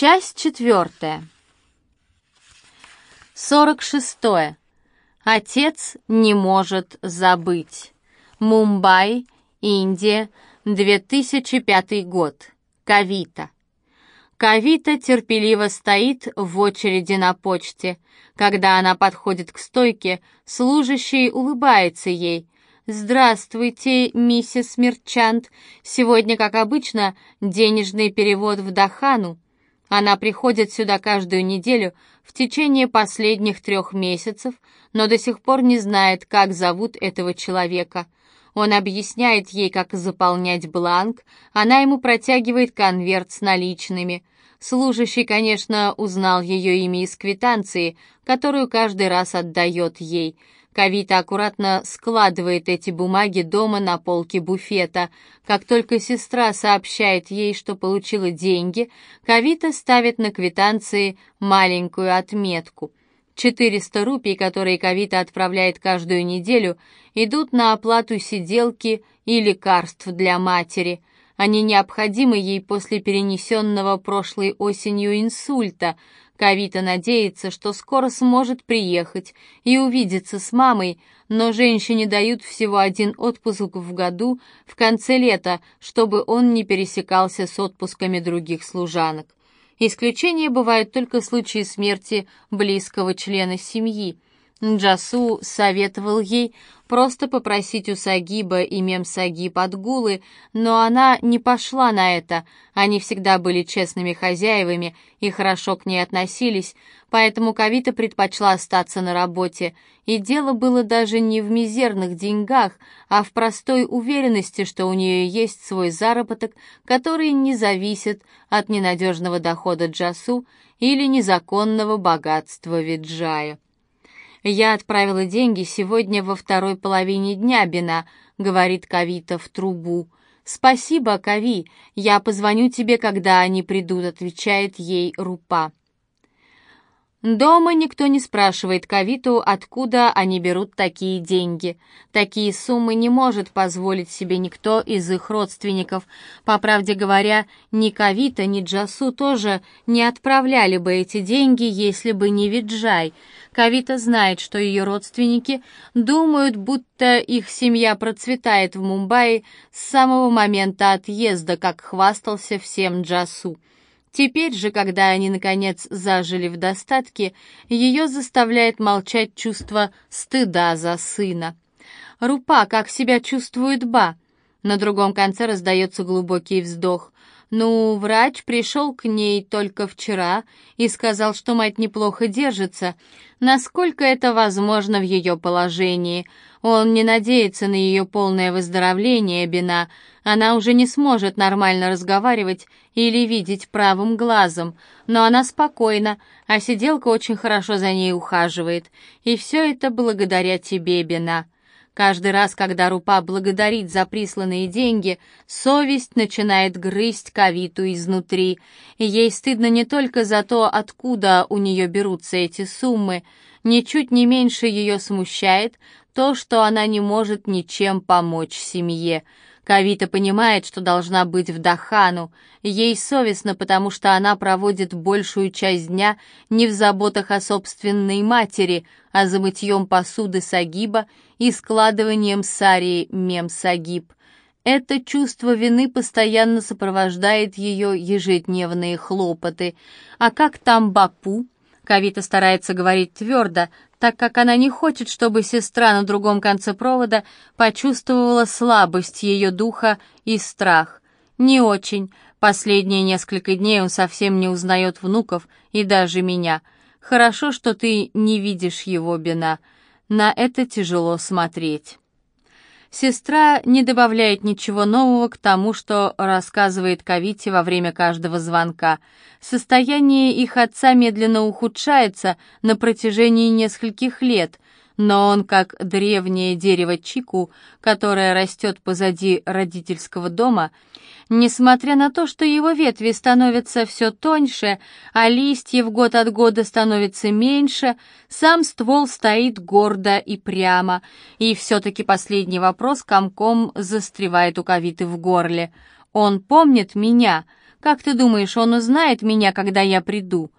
Часть четвертая. Сорок шестое. Отец не может забыть. Мумбай, Индия, 2005 год. Кавита. Кавита терпеливо стоит в очереди на почте. Когда она подходит к стойке, служащий улыбается ей. «Здравствуйте, миссис Мерчант. Сегодня, как обычно, денежный перевод в Дахану. Она приходит сюда каждую неделю в течение последних трех месяцев, но до сих пор не знает, как зовут этого человека. Он объясняет ей, как заполнять бланк, она ему протягивает конверт с наличными. Служащий, конечно, узнал ее имя из квитанции, которую каждый раз отдает ей. Кавита аккуратно складывает эти бумаги дома на полке буфета. Как только сестра сообщает ей, что получила деньги, Кавита ставит на квитанции маленькую отметку. 400 рупий, которые Кавита отправляет каждую неделю, идут на оплату сиделки и лекарств для матери. Они необходимы ей после перенесенного прошлой осенью инсульта. Кавита надеется, что скоро сможет приехать и увидеться с мамой, но женщине дают всего один отпуск в году в конце лета, чтобы он не пересекался с отпусками других служанок. Исключения бывают только в случае смерти близкого члена семьи. Джасу советовал ей просто попросить у Сагиба и Мемсагиб отгулы, но она не пошла на это. Они всегда были честными хозяевами и хорошо к ней относились, поэтому Кавита предпочла остаться на работе. И дело было даже не в мизерных деньгах, а в простой уверенности, что у нее есть свой заработок, который не зависит от ненадежного дохода Джасу или незаконного богатства Виджая. «Я отправила деньги сегодня во второй половине дня, Бина», — говорит Кавита в трубу. «Спасибо, Кави, я позвоню тебе, когда они придут», — отвечает ей Рупа. Дома никто не спрашивает Кавиту, откуда они берут такие деньги. Такие суммы не может позволить себе никто из их родственников. По правде говоря, ни Кавита, ни Джасу тоже не отправляли бы эти деньги, если бы не Виджай. Кавита знает, что ее родственники думают, будто их семья процветает в Мумбаи с самого момента отъезда, как хвастался всем Джасу. Теперь же, когда они, наконец, зажили в достатке, ее заставляет молчать чувство стыда за сына. «Рупа, как себя чувствует Ба?» На другом конце раздается глубокий вздох. Ну, врач пришел к ней только вчера и сказал, что мать неплохо держится. Насколько это возможно в ее положении? Он не надеется на ее полное выздоровление, Бина. Она уже не сможет нормально разговаривать или видеть правым глазом, но она спокойна, а сиделка очень хорошо за ней ухаживает. И все это благодаря тебе, Бина. Каждый раз, когда Рупа благодарит за присланные деньги, совесть начинает грызть Кавиту изнутри. Ей стыдно не только за то, откуда у нее берутся эти суммы, ничуть не меньше ее смущает то, что она не может ничем помочь семье. Кавита понимает, что должна быть в Дахану. Ей совестно, потому что она проводит большую часть дня не в заботах о собственной матери, а за мытьем посуды Сагиба и складыванием сари мем Сагиб. Это чувство вины постоянно сопровождает ее ежедневные хлопоты. А как там Бапу? Кавита старается говорить твердо, так как она не хочет, чтобы сестра на другом конце провода почувствовала слабость ее духа и страх. Не очень. Последние несколько дней он совсем не узнает внуков и даже меня. Хорошо, что ты не видишь его, Бена. На это тяжело смотреть. Сестра не добавляет ничего нового к тому, что рассказывает Кавите во время каждого звонка. Состояние их отца медленно ухудшается на протяжении нескольких лет, но он, как древнее дерево чику, которое растет позади родительского дома, несмотря на то, что его ветви становятся все тоньше, а листьев год от года становится меньше, сам ствол стоит гордо и прямо, и все-таки последний вопрос комком застревает у Кавиты в горле. «Он помнит меня?» Как ты думаешь, он узнает меня, когда я приду?»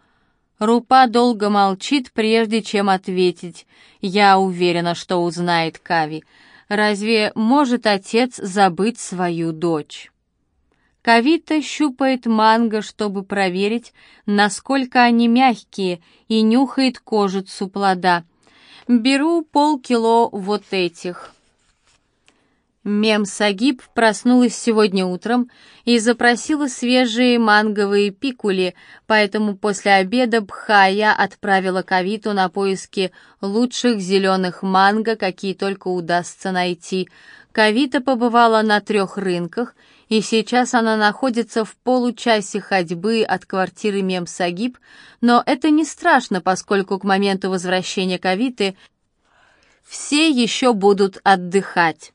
Рупа долго молчит, прежде чем ответить. «Я уверена, что узнает Кави. Разве может отец забыть свою дочь?» Кавита щупает манго, чтобы проверить, насколько они мягкие, и нюхает кожицу плода. «Беру полкило вот этих». Мем Сагиб проснулась сегодня утром и запросила свежие манговые пикули, поэтому после обеда Бхая отправила Кавиту на поиски лучших зеленых манго, какие только удастся найти. Кавита побывала на трех рынках, и сейчас она находится в получасе ходьбы от квартиры Мем Сагиб, но это не страшно, поскольку к моменту возвращения Кавиты все еще будут отдыхать.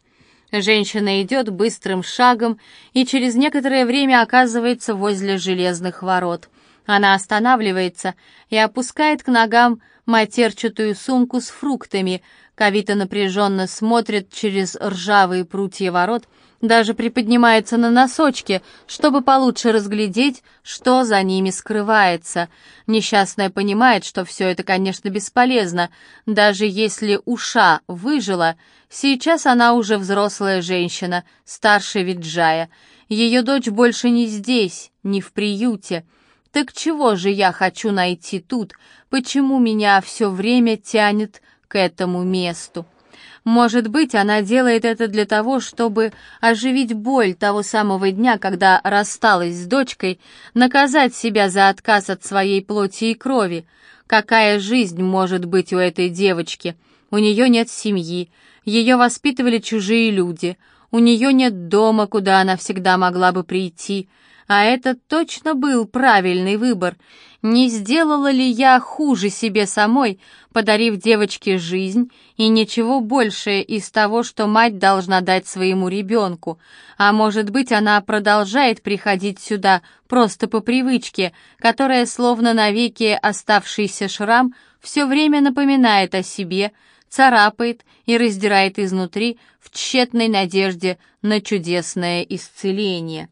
Женщина идет быстрым шагом и через некоторое время оказывается возле железных ворот. Она останавливается и опускает к ногам матерчатую сумку с фруктами. Кавита напряженно смотрит через ржавые прутья ворот, даже приподнимается на носочки, чтобы получше разглядеть, что за ними скрывается. Несчастная понимает, что все это, конечно, бесполезно. Даже если уша выжила, сейчас она уже взрослая женщина, старше Виджая. Ее дочь больше не здесь, не в приюте. Так чего же я хочу найти тут? Почему меня все время тянет к этому месту? Может быть, она делает это для того, чтобы оживить боль того самого дня, когда рассталась с дочкой, наказать себя за отказ от своей плоти и крови. Какая жизнь может быть у этой девочки? У нее нет семьи, ее воспитывали чужие люди, у нее нет дома, куда она всегда могла бы прийти, а это точно был правильный выбор. Не сделала ли я хуже себе самой, подарив девочке жизнь и ничего большее из того, что мать должна дать своему ребенку? А может быть, она продолжает приходить сюда просто по привычке, которая, словно навеки оставшийся шрам, все время напоминает о себе, царапает и раздирает изнутри в тщетной надежде на чудесное исцеление.